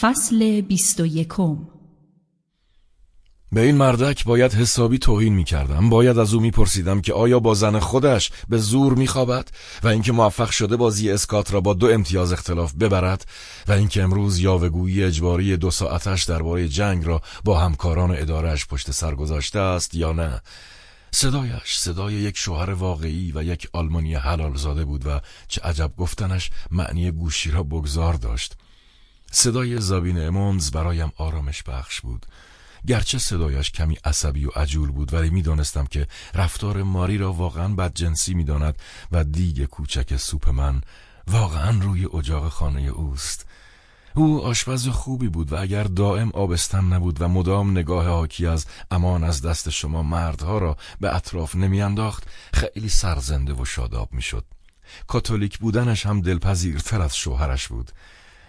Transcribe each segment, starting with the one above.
فصل بیست و یکم. به این مردک باید حسابی توهین می کردم باید از او می پرسیدم که آیا با زن خودش به زور می خوابد و اینکه موفق شده بازی اسکات را با دو امتیاز اختلاف ببرد و اینکه امروز یاوهگویی اجباری دو ساعتش درباره جنگ را با همکاران ادارهش پشت سر گذاشته است یا نه. صدایش صدای یک شوهر واقعی و یک آلمانی حلال زاده بود و چه عجب گفتنش معنی گوشی را بگذار داشت. صدای زابین امونز برایم آرامش بخش بود. گرچه صدایش کمی عصبی و عجول بود ولی می‌دانستم که رفتار ماری را واقعا بدجنسی می‌داند و دیگ کوچک سوپ من واقعا روی اجاق خانه اوست. او آشپز خوبی بود و اگر دائم آبستن نبود و مدام نگاه حاکی از امان از دست شما مردها را به اطراف نمیانداخت خیلی سرزنده و شاداب می‌شد. کاتولیک بودنش هم دلپذیرتر از شوهرش بود.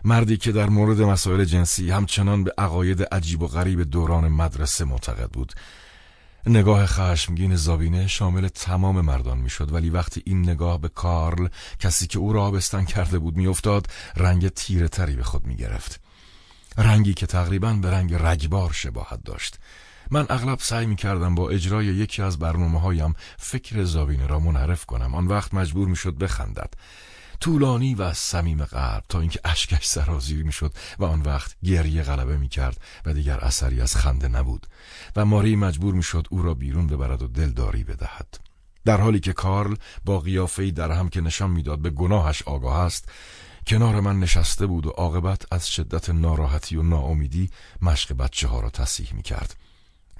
مردی که در مورد مسائل جنسی همچنان به عقاید عجیب و غریب دوران مدرسه معتقد بود. نگاه خشمگین زابینه شامل تمام مردان می‌شد ولی وقتی این نگاه به کارل کسی که او را آبستن کرده بود میافتاد رنگ تیره تری به خود می‌گرفت. رنگی که تقریبا به رنگ رگبار شباهت داشت. من اغلب سعی می کردم با اجرای یکی از برنامه هایم فکر زاوینه را منحرف کنم. آن وقت مجبور می شد بخندد. طولانی و از صمیم قلب تا اینکه اشکش سرازیر می‌شد و آن وقت گریه غلبه می‌کرد و دیگر اثری از خنده نبود و ماری مجبور می‌شد او را بیرون ببرد و دلداری بدهد در حالی که کارل با قیافه‌ای در هم که نشان می‌داد به گناهش آگاه است کنار من نشسته بود و عاقبت از شدت ناراحتی و ناامیدی مشق بچه ها را تصیح می کرد.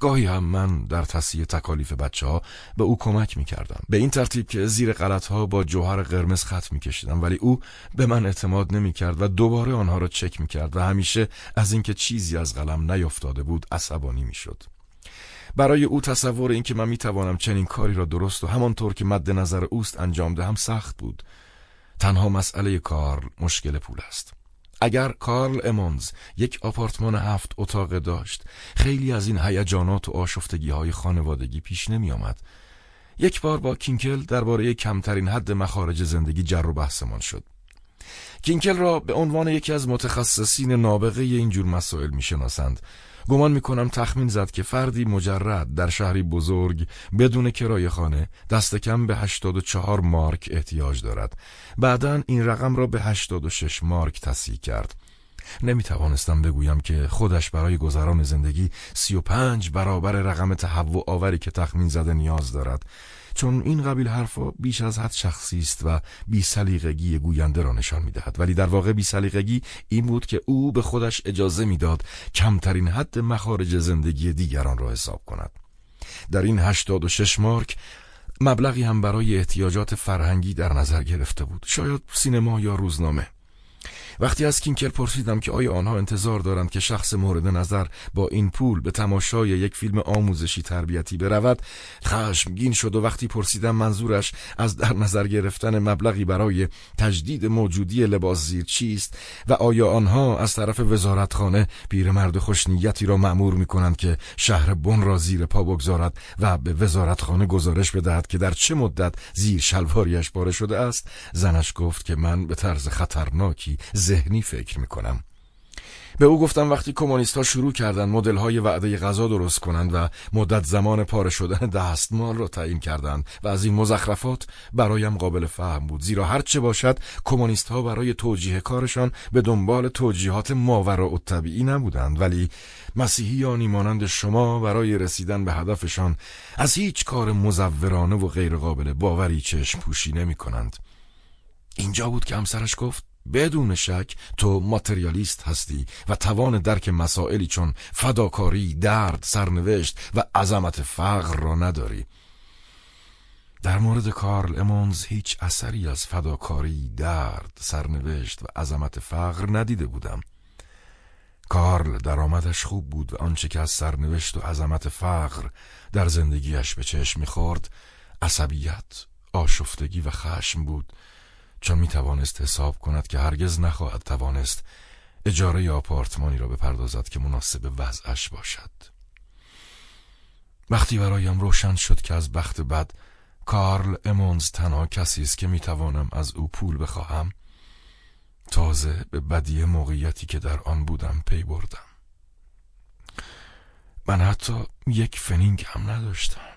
گاهی هم من در تصیح تکالیف بچه ها به او کمک می کردم. به این ترتیب که زیر غلط ها با جوهر قرمز خط می کشیدم ولی او به من اعتماد نمی کرد و دوباره آنها را چک می کرد و همیشه از اینکه چیزی از قلم نیفتاده بود عصبانی می شد. برای او تصور اینکه من می توانم چنین کاری را درست و همانطور که مد نظر اوست انجام دهم سخت بود. تنها مسئله کار مشکل پول است. اگر کارل امونز یک آپارتمان هفت اتاقه داشت خیلی از این هیجانات و آشفتگی های خانوادگی پیش نمی آمد. یک بار با کینکل درباره کمترین حد مخارج زندگی جر و بحثمان شد کینکل را به عنوان یکی از متخصصین نابغه اینجور مسائل می‌شناسند گمان می‌کنم تخمین زد که فردی مجرد در شهری بزرگ بدون کرایه خانه دست کم به 84 مارک احتیاج دارد. بعدا این رقم را به 86 مارک تصحیح کرد. نمی توانستم بگویم که خودش برای گذران زندگی 35 برابر رقم تهوع آوری که تخمین زده نیاز دارد. چون این قبیل حرفا بیش از حد شخصی است و بی سلیقگی گوینده را نشان می‌دهد. ولی در واقع بی سلیقگی این بود که او به خودش اجازه می‌داد کمترین حد مخارج زندگی دیگران را حساب کند. در این 86 مارک مبلغی هم برای احتیاجات فرهنگی در نظر گرفته بود. شاید سینما یا روزنامه. وقتی از کینکل پرسیدم که آیا آنها انتظار دارند که شخص مورد نظر با این پول به تماشای یک فیلم آموزشی تربیتی برود خشمگین شد و وقتی پرسیدم منظورش از در نظر گرفتن مبلغی برای تجدید موجودی لباس زیر چیست و آیا آنها از طرف وزارتخانه پیرمرد خوشنیتی را مأمور می کنند که شهر بن را زیر پا بگذارد و به وزارتخانه گزارش بدهد که در چه مدت زیر شلواریش باره شده است؟ زنش گفت که من به طرز خطرناکی ذهنی فکر می‌کنم. به او گفتم وقتی کمونیست ها شروع کردن مدل های وعده غذا درست کنند و مدت زمان پاره شدن دستمال را تعیین کردند و از این مزخرفات برایم قابل فهم بود. زیرا هر چه باشد کمونیست ها برای توجیه کارشان به دنبال توجیهات ماورا و طبیعی نبودند. ولی مسیحیانی مانند شما برای رسیدن به هدفشان از هیچ کار مزورانه و غیرقابل باوری چشم پوشی نمی کنند. اینجا بود که همسرش گفت بدون شک تو ماتریالیست هستی و توان درک مسائلی چون فداکاری، درد، سرنوشت و عظمت فقر را نداری. در مورد کارل امونز هیچ اثری از فداکاری، درد، سرنوشت و عظمت فقر ندیده بودم. کارل درآمدش خوب بود و آنچه که از سرنوشت و عظمت فقر در زندگیش به چشم می‌خورد عصبیت، آشفتگی و خشم بود. چون می توانست حساب کند که هرگز نخواهد توانست اجاره آپارتمانی را بپردازد که مناسب وضعش باشد. وقتی برایم روشن شد که از بخت بد کارل امونز تنها کسی است که می توانم از او پول بخواهم تازه به بدی موقعیتی که در آن بودم پی بردم. من حتی یک فنینگ هم نداشتم.